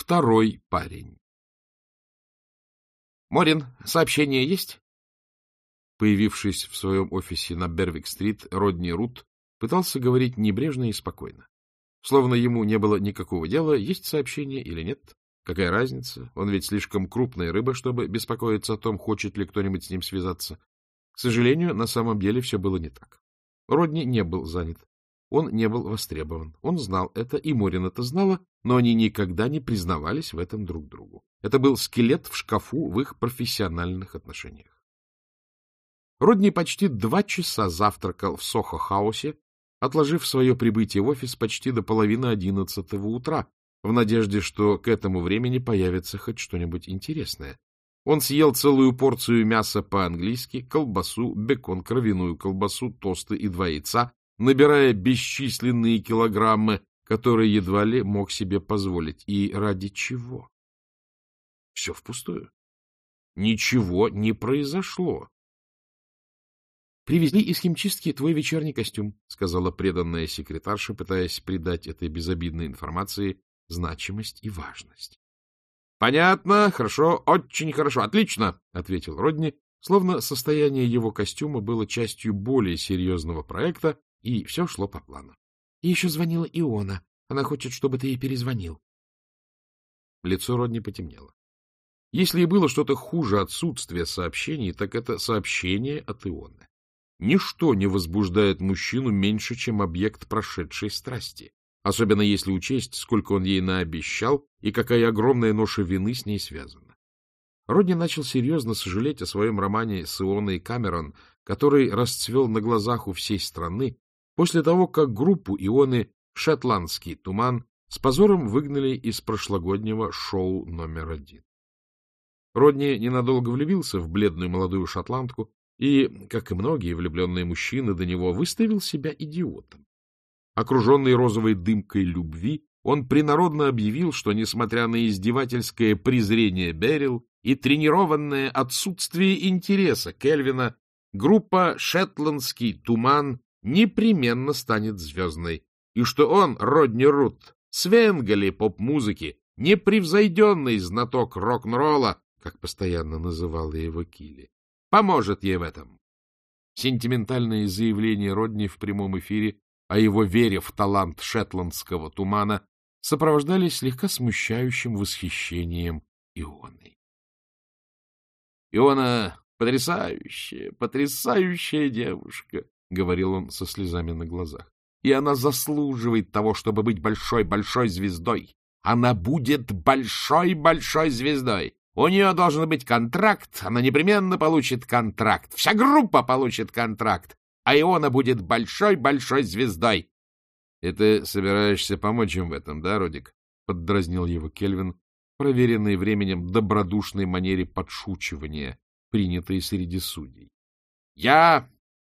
Второй парень. — Морин, сообщение есть? Появившись в своем офисе на Бервик-стрит, Родни Рут пытался говорить небрежно и спокойно. Словно ему не было никакого дела, есть сообщение или нет. Какая разница? Он ведь слишком крупная рыба, чтобы беспокоиться о том, хочет ли кто-нибудь с ним связаться. К сожалению, на самом деле все было не так. Родни не был занят. Он не был востребован. Он знал это, и Морин это знала, но они никогда не признавались в этом друг другу. Это был скелет в шкафу в их профессиональных отношениях. Родни почти два часа завтракал в Сохо-хаусе, отложив свое прибытие в офис почти до половины одиннадцатого утра, в надежде, что к этому времени появится хоть что-нибудь интересное. Он съел целую порцию мяса по-английски, колбасу, бекон, кровяную колбасу, тосты и два яйца, набирая бесчисленные килограммы, которые едва ли мог себе позволить. И ради чего? Все впустую. Ничего не произошло. — Привезли из химчистки твой вечерний костюм, — сказала преданная секретарша, пытаясь придать этой безобидной информации значимость и важность. — Понятно, хорошо, очень хорошо, отлично, — ответил Родни, словно состояние его костюма было частью более серьезного проекта, и все шло по плану. — еще звонила Иона. Она хочет, чтобы ты ей перезвонил. Лицо Родни потемнело. Если и было что-то хуже отсутствия сообщений, так это сообщение от Ионы. Ничто не возбуждает мужчину меньше, чем объект прошедшей страсти, особенно если учесть, сколько он ей наобещал и какая огромная ноша вины с ней связана. Родни начал серьезно сожалеть о своем романе с Ионой Камерон, который расцвел на глазах у всей страны после того, как группу Ионы «Шотландский туман» с позором выгнали из прошлогоднего шоу номер один. Родни ненадолго влюбился в бледную молодую шотландку и, как и многие влюбленные мужчины до него, выставил себя идиотом. Окруженный розовой дымкой любви, он принародно объявил, что, несмотря на издевательское презрение Берил и тренированное отсутствие интереса Кельвина, группа «Шетландский туман» непременно станет звездной, и что он, Родни Рут, свенгали поп-музыки, непревзойденный знаток рок-н-ролла, как постоянно называла его Килли, поможет ей в этом. Сентиментальные заявления Родни в прямом эфире о его вере в талант шетландского тумана сопровождались слегка смущающим восхищением Ионой. Иона — потрясающая, потрясающая девушка, — говорил он со слезами на глазах. — И она заслуживает того, чтобы быть большой-большой звездой. Она будет большой-большой звездой. У нее должен быть контракт, она непременно получит контракт. Вся группа получит контракт, а Иона будет большой-большой звездой. — И ты собираешься помочь им в этом, да, Родик? — поддразнил его Кельвин, проверенный временем добродушной манере подшучивания, принятой среди судей. — Я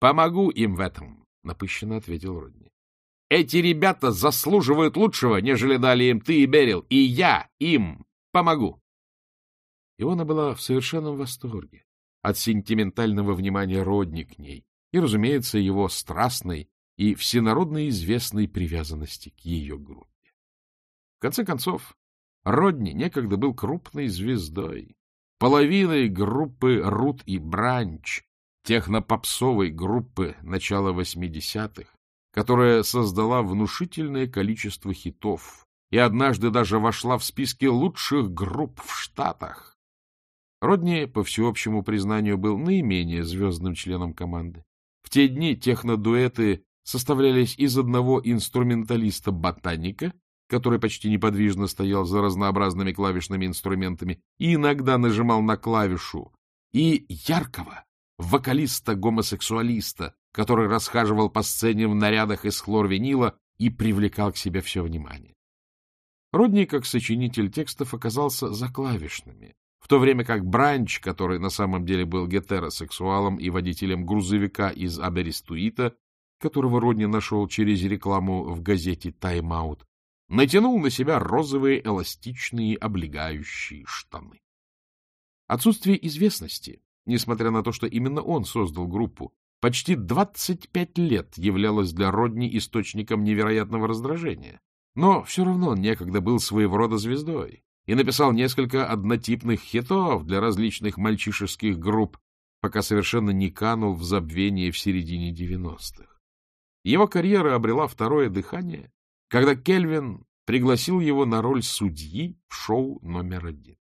Помогу им в этом, — напыщенно ответил Родни. Эти ребята заслуживают лучшего, нежели дали им ты и Берил, и я им помогу. Иона была в совершенном восторге от сентиментального внимания Родни к ней и, разумеется, его страстной и всенародно известной привязанности к ее группе. В конце концов, Родни некогда был крупной звездой, половиной группы Рут и Бранч, технопопсовой группы начала 80-х, которая создала внушительное количество хитов и однажды даже вошла в списки лучших групп в Штатах. Родни, по всеобщему признанию, был наименее звездным членом команды. В те дни технодуэты составлялись из одного инструменталиста-ботаника, который почти неподвижно стоял за разнообразными клавишными инструментами и иногда нажимал на клавишу, и яркого, вокалиста-гомосексуалиста, который расхаживал по сцене в нарядах из хлорвинила и привлекал к себе все внимание. Родни, как сочинитель текстов, оказался за клавишными, в то время как Бранч, который на самом деле был гетеросексуалом и водителем грузовика из Аберистуита, которого Родни нашел через рекламу в газете «Тайм-аут», натянул на себя розовые эластичные облегающие штаны. Отсутствие известности несмотря на то, что именно он создал группу, почти 25 лет являлось для Родни источником невероятного раздражения. Но все равно он некогда был своего рода звездой. и написал несколько однотипных хитов для различных мальчишеских групп, пока совершенно не канул в забвение в середине девяностых. Его карьера обрела второе дыхание, когда Кельвин пригласил его на роль судьи в шоу номер один.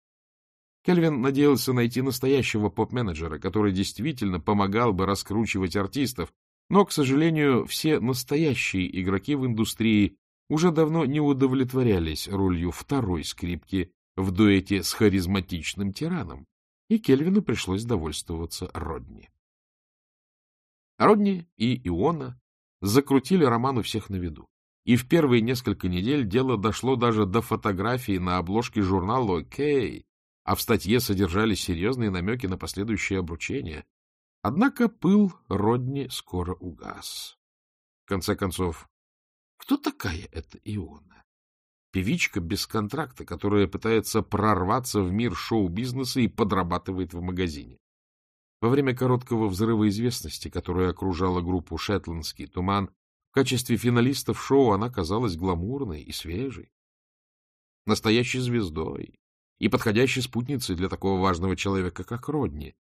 Кельвин надеялся найти настоящего поп-менеджера, который действительно помогал бы раскручивать артистов, но, к сожалению, все настоящие игроки в индустрии уже давно не удовлетворялись ролью второй скрипки в дуэте с харизматичным тираном, и Кельвину пришлось довольствоваться Родни. Родни и Иона закрутили роман у всех на виду. И в первые несколько недель дело дошло даже до фотографии на обложке журнала «Окей», а в статье содержались серьезные намеки на последующее обручение. Однако пыл Родни скоро угас. В конце концов, кто такая эта Иона? Певичка без контракта, которая пытается прорваться в мир шоу-бизнеса и подрабатывает в магазине. Во время короткого взрыва известности, которая окружала группу «Шетландский туман», в качестве финалистов шоу она казалась гламурной и свежей, настоящей звездой, и подходящей спутницей для такого важного человека, как Родни.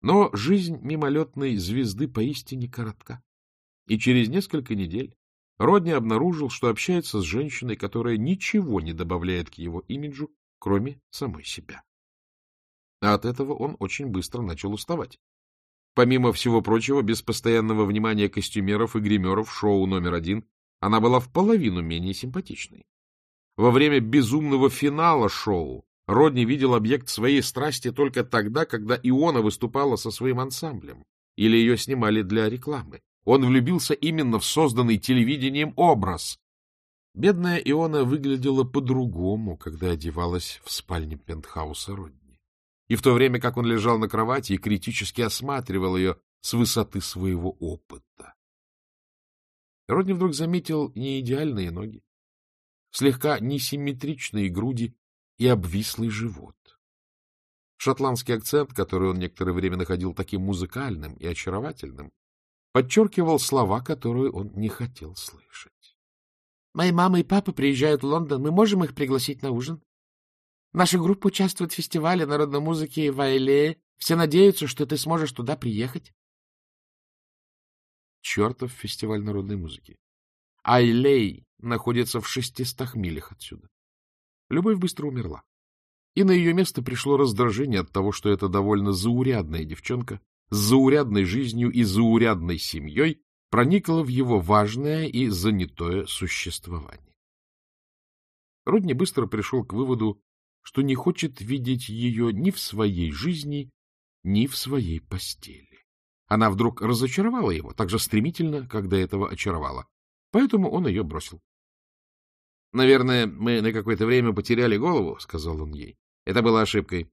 Но жизнь мимолетной звезды поистине коротка. И через несколько недель Родни обнаружил, что общается с женщиной, которая ничего не добавляет к его имиджу, кроме самой себя. А от этого он очень быстро начал уставать. Помимо всего прочего, без постоянного внимания костюмеров и гримеров шоу номер один, она была в половину менее симпатичной. Во время безумного финала шоу Родни видел объект своей страсти только тогда, когда Иона выступала со своим ансамблем или ее снимали для рекламы. Он влюбился именно в созданный телевидением образ. Бедная Иона выглядела по-другому, когда одевалась в спальне пентхауса Родни. И в то время, как он лежал на кровати и критически осматривал ее с высоты своего опыта. Родни вдруг заметил неидеальные ноги, слегка несимметричные груди и обвислый живот. Шотландский акцент, который он некоторое время находил таким музыкальным и очаровательным, подчеркивал слова, которые он не хотел слышать. — Мои мама и папа приезжают в Лондон. Мы можем их пригласить на ужин? Наша группа участвует в фестивале народной музыки в Айлее. Все надеются, что ты сможешь туда приехать. Чертов фестиваль народной музыки. Айлей находится в шестистах милях отсюда. Любовь быстро умерла. И на ее место пришло раздражение от того, что эта довольно заурядная девчонка с заурядной жизнью и заурядной семьей проникла в его важное и занятое существование. Рудни быстро пришел к выводу, что не хочет видеть ее ни в своей жизни, ни в своей постели. Она вдруг разочаровала его так же стремительно, как до этого очаровала. Поэтому он ее бросил. — Наверное, мы на какое-то время потеряли голову, — сказал он ей. — Это было ошибкой.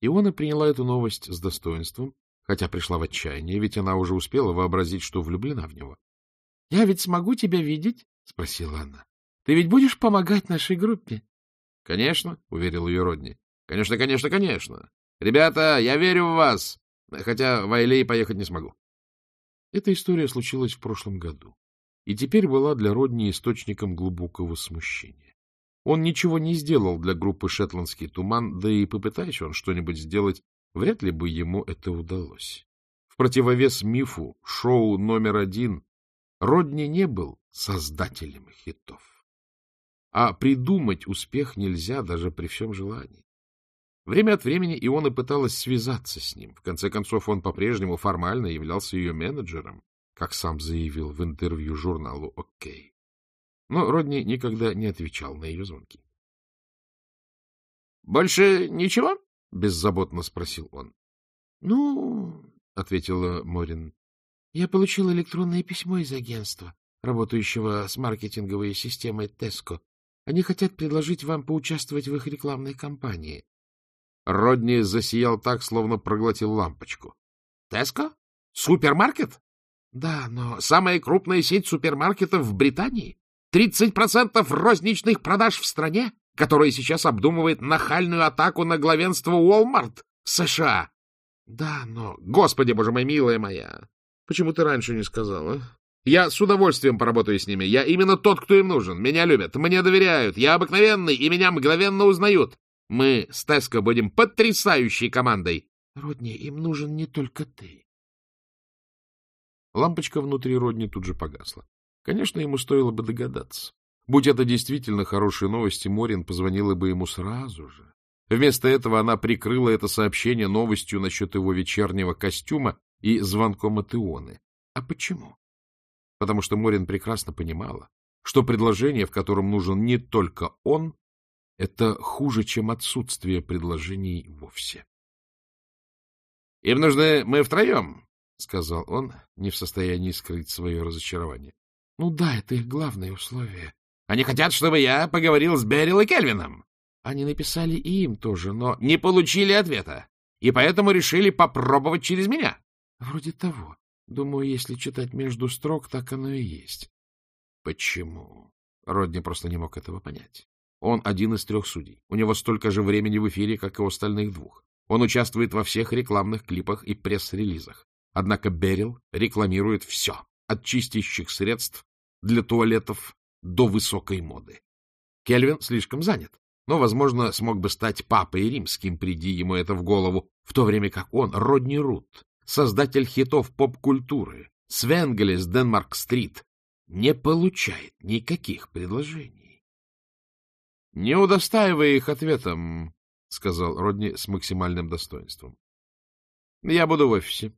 Иона приняла эту новость с достоинством, хотя пришла в отчаяние, ведь она уже успела вообразить, что влюблена в него. — Я ведь смогу тебя видеть? — спросила она. — Ты ведь будешь помогать нашей группе? — Конечно, — уверил ее Родни. — Конечно, конечно, конечно. Ребята, я верю в вас, хотя в Айлей поехать не смогу. Эта история случилась в прошлом году и теперь была для Родни источником глубокого смущения. Он ничего не сделал для группы «Шетландский туман», да и попытаясь он что-нибудь сделать, вряд ли бы ему это удалось. В противовес мифу шоу номер один Родни не был создателем хитов. А придумать успех нельзя даже при всем желании. Время от времени Иона пыталась связаться с ним. В конце концов, он по-прежнему формально являлся ее менеджером как сам заявил в интервью журналу «Окей». Но Родни никогда не отвечал на ее звонки. — Больше ничего? — беззаботно спросил он. — Ну, — ответила Морин, — я получил электронное письмо из агентства, работающего с маркетинговой системой Теско. Они хотят предложить вам поучаствовать в их рекламной кампании. Родни засиял так, словно проглотил лампочку. — Теско? Супермаркет? Да, но самая крупная сеть супермаркетов в Британии. 30% розничных продаж в стране, которая сейчас обдумывает нахальную атаку на главенство Walmart США. Да, но... Господи, боже мой, милая моя, почему ты раньше не сказала? Я с удовольствием поработаю с ними. Я именно тот, кто им нужен. Меня любят, мне доверяют. Я обыкновенный, и меня мгновенно узнают. Мы с Теско будем потрясающей командой. Родни, им нужен не только ты. Лампочка внутри Родни тут же погасла. Конечно, ему стоило бы догадаться. Будь это действительно хорошие новости, Морин позвонила бы ему сразу же. Вместо этого она прикрыла это сообщение новостью насчет его вечернего костюма и звонком от Ионы. А почему? Потому что Морин прекрасно понимала, что предложение, в котором нужен не только он, это хуже, чем отсутствие предложений вовсе. — Им нужны мы втроем, — сказал он, не в состоянии скрыть свое разочарование. — Ну да, это их главное условие. — Они хотят, чтобы я поговорил с Берил и Кельвином. Они написали и им тоже, но... — Не получили ответа, и поэтому решили попробовать через меня. — Вроде того. Думаю, если читать между строк, так оно и есть. — Почему? Родни просто не мог этого понять. Он один из трех судей. У него столько же времени в эфире, как и у остальных двух. Он участвует во всех рекламных клипах и пресс-релизах. Однако Берил рекламирует все, от чистящих средств для туалетов до высокой моды. Кельвин слишком занят, но, возможно, смог бы стать папой римским, приди ему это в голову, в то время как он, Родни Рут, создатель хитов поп-культуры, Свенгеле с Денмарк-стрит, не получает никаких предложений. — Не удостаивая их ответом, — сказал Родни с максимальным достоинством. — Я буду в офисе.